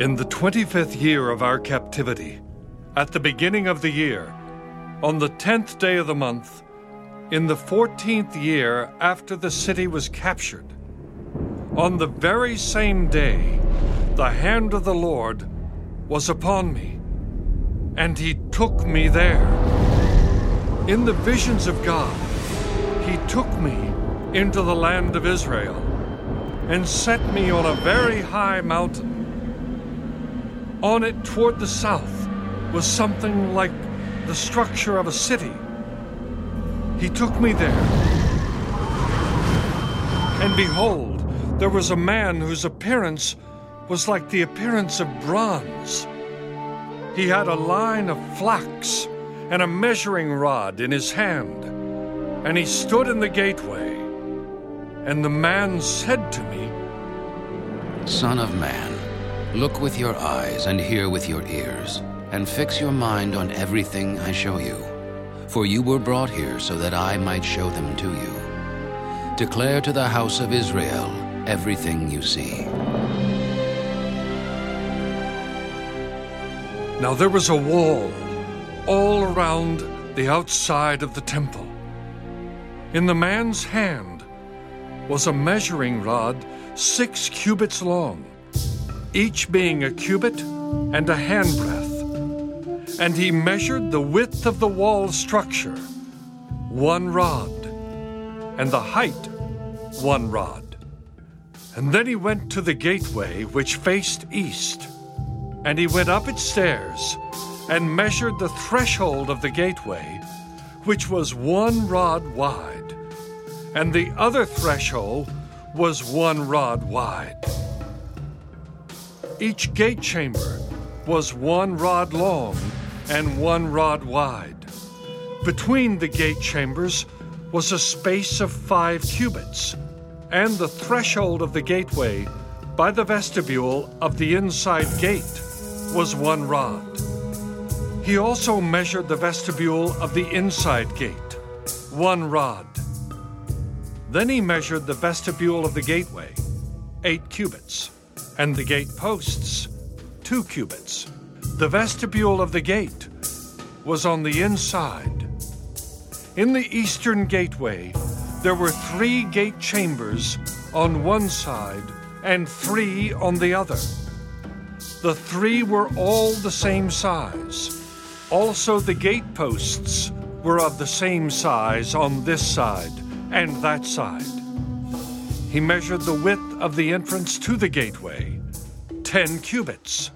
In the 25th year of our captivity, at the beginning of the year, on the 10th day of the month, in the 14th year after the city was captured, on the very same day, the hand of the Lord was upon me, and he took me there. In the visions of God, he took me into the land of Israel and set me on a very high mountain. On it toward the south was something like the structure of a city. He took me there. And behold, there was a man whose appearance was like the appearance of bronze. He had a line of flax and a measuring rod in his hand, and he stood in the gateway. And the man said to me, Son of man, look with your eyes and hear with your ears, and fix your mind on everything I show you. For you were brought here so that I might show them to you. Declare to the house of Israel everything you see. Now there was a wall all around the outside of the temple. In the man's hand was a measuring rod six cubits long, each being a cubit and a handbreadth. And he measured the width of the wall structure, one rod, and the height, one rod. And then he went to the gateway which faced east. And he went up its stairs and measured the threshold of the gateway, which was one rod wide, and the other threshold was one rod wide. Each gate chamber was one rod long and one rod wide. Between the gate chambers was a space of five cubits, and the threshold of the gateway by the vestibule of the inside gate was one rod. He also measured the vestibule of the inside gate, one rod. Then he measured the vestibule of the gateway, eight cubits, and the gate posts, two cubits. The vestibule of the gate was on the inside. In the eastern gateway, there were three gate chambers on one side and three on the other. The three were all the same size. Also, the gate posts were of the same size on this side and that side. He measured the width of the entrance to the gateway, 10 cubits,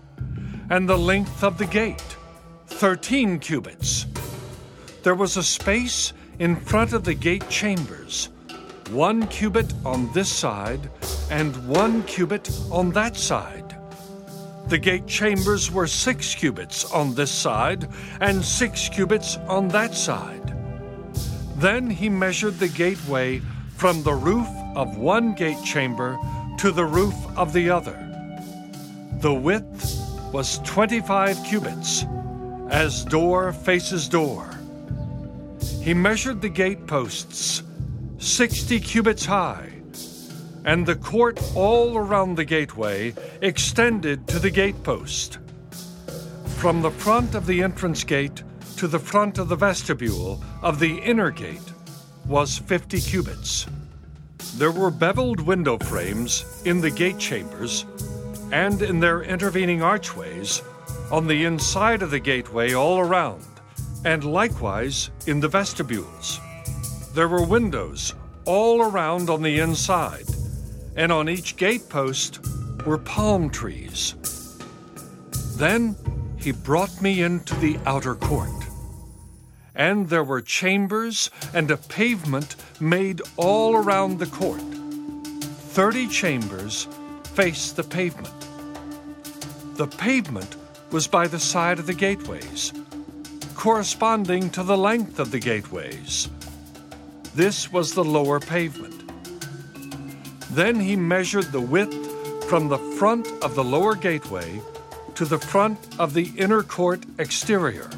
and the length of the gate, 13 cubits. There was a space in front of the gate chambers, one cubit on this side and one cubit on that side. The gate chambers were six cubits on this side and six cubits on that side. Then he measured the gateway from the roof of one gate chamber to the roof of the other. The width was 25 cubits, as door faces door. He measured the gate posts, 60 cubits high and the court all around the gateway extended to the gatepost. From the front of the entrance gate to the front of the vestibule of the inner gate was 50 cubits. There were beveled window frames in the gate chambers and in their intervening archways on the inside of the gateway all around, and likewise in the vestibules. There were windows all around on the inside and on each gatepost were palm trees. Then he brought me into the outer court. And there were chambers and a pavement made all around the court. Thirty chambers faced the pavement. The pavement was by the side of the gateways, corresponding to the length of the gateways. This was the lower pavement. Then he measured the width from the front of the lower gateway to the front of the inner court exterior,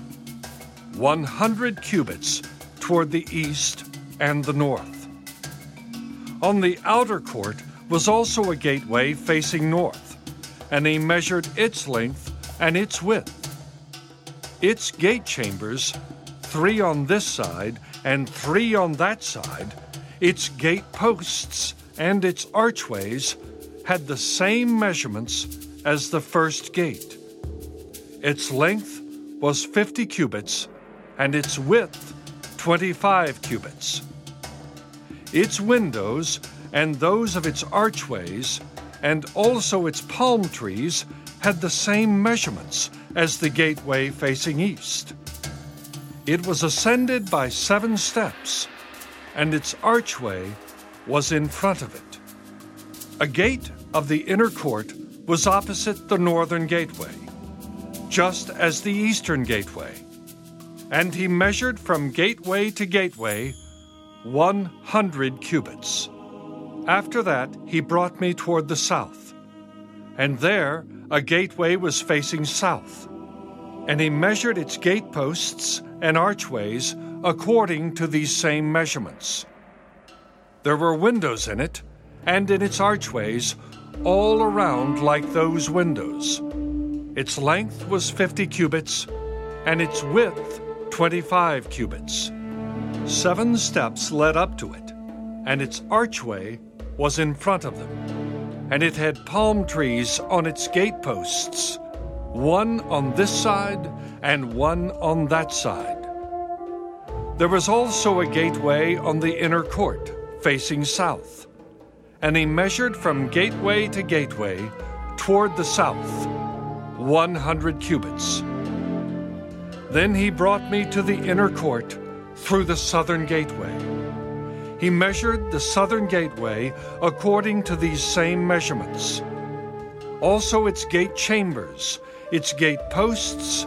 100 cubits toward the east and the north. On the outer court was also a gateway facing north, and he measured its length and its width. Its gate chambers, three on this side and three on that side, its gate posts and its archways had the same measurements as the first gate. Its length was 50 cubits, and its width 25 cubits. Its windows and those of its archways, and also its palm trees, had the same measurements as the gateway facing east. It was ascended by seven steps, and its archway was in front of it. A gate of the inner court was opposite the northern gateway, just as the eastern gateway. And he measured from gateway to gateway 100 cubits. After that, he brought me toward the south. And there, a gateway was facing south. And he measured its gateposts and archways according to these same measurements. There were windows in it, and in its archways, all around like those windows. Its length was 50 cubits, and its width 25 cubits. Seven steps led up to it, and its archway was in front of them. And it had palm trees on its gateposts, one on this side and one on that side. There was also a gateway on the inner court, facing south. And he measured from gateway to gateway toward the south, 100 cubits. Then he brought me to the inner court through the southern gateway. He measured the southern gateway according to these same measurements. Also, its gate chambers, its gate posts,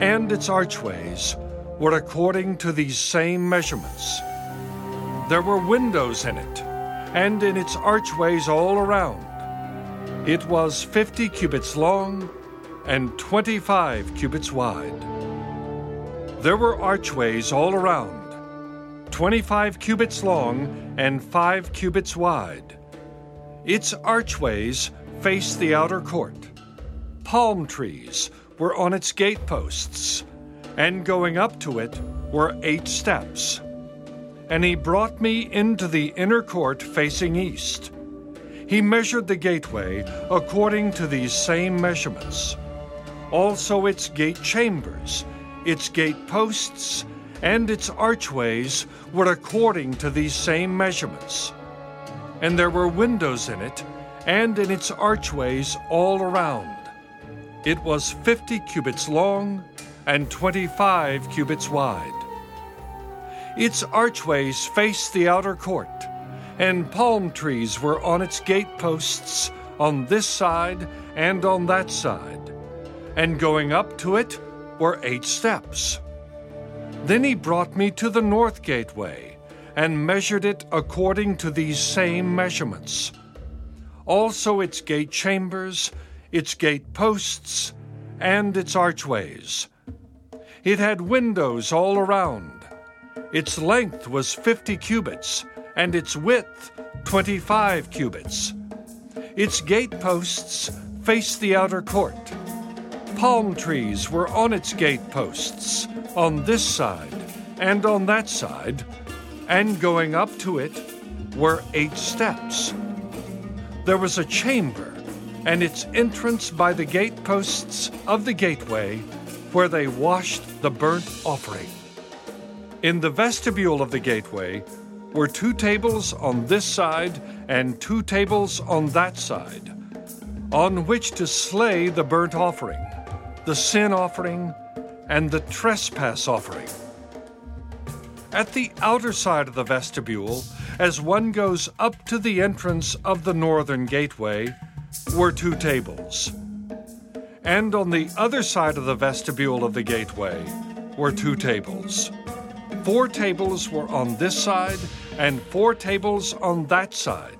and its archways were according to these same measurements. There were windows in it, and in its archways all around. It was fifty cubits long and twenty five cubits wide. There were archways all around, twenty five cubits long and five cubits wide. Its archways faced the outer court. Palm trees were on its gateposts, and going up to it were eight steps. And he brought me into the inner court facing east. He measured the gateway according to these same measurements. Also, its gate chambers, its gate posts, and its archways were according to these same measurements. And there were windows in it, and in its archways all around. It was fifty cubits long and twenty five cubits wide. Its archways faced the outer court, and palm trees were on its gateposts on this side and on that side. And going up to it were eight steps. Then he brought me to the north gateway and measured it according to these same measurements. Also, its gate chambers, its gate posts, and its archways. It had windows all around. Its length was 50 cubits, and its width 25 cubits. Its gateposts faced the outer court. Palm trees were on its gateposts, on this side and on that side, and going up to it were eight steps. There was a chamber, and its entrance by the gateposts of the gateway, where they washed the burnt offering. In the vestibule of the gateway were two tables on this side and two tables on that side, on which to slay the burnt offering, the sin offering, and the trespass offering. At the outer side of the vestibule, as one goes up to the entrance of the northern gateway, were two tables. And on the other side of the vestibule of the gateway were two tables. Four tables were on this side and four tables on that side.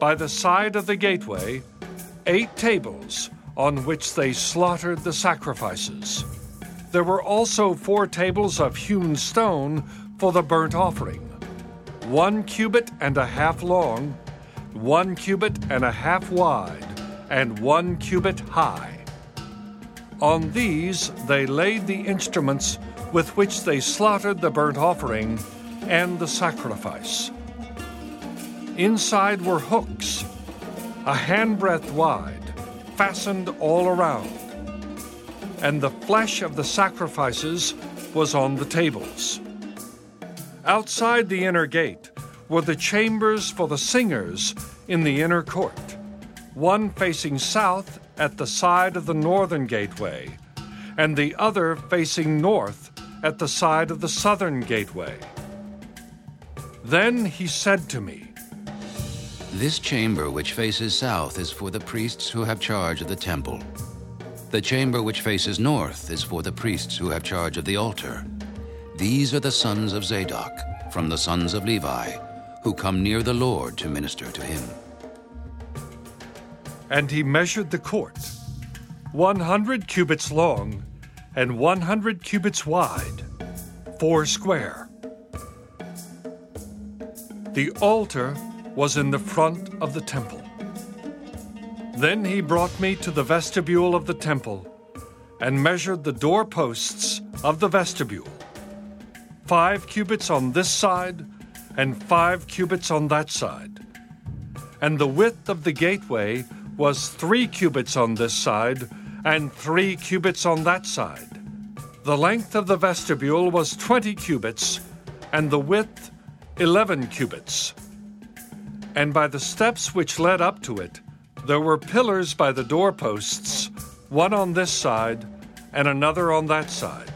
By the side of the gateway, eight tables on which they slaughtered the sacrifices. There were also four tables of hewn stone for the burnt offering, one cubit and a half long, one cubit and a half wide, and one cubit high. On these they laid the instruments with which they slaughtered the burnt offering and the sacrifice. Inside were hooks, a handbreadth wide, fastened all around, and the flesh of the sacrifices was on the tables. Outside the inner gate were the chambers for the singers in the inner court, one facing south at the side of the northern gateway, and the other facing north at the side of the southern gateway. Then he said to me, This chamber which faces south is for the priests who have charge of the temple. The chamber which faces north is for the priests who have charge of the altar. These are the sons of Zadok, from the sons of Levi, who come near the Lord to minister to him. And he measured the court, 100 cubits long and 100 cubits wide, four square. The altar was in the front of the temple. Then he brought me to the vestibule of the temple and measured the doorposts of the vestibule five cubits on this side and five cubits on that side. And the width of the gateway was three cubits on this side and three cubits on that side. The length of the vestibule was twenty cubits, and the width eleven cubits. And by the steps which led up to it, there were pillars by the doorposts, one on this side and another on that side.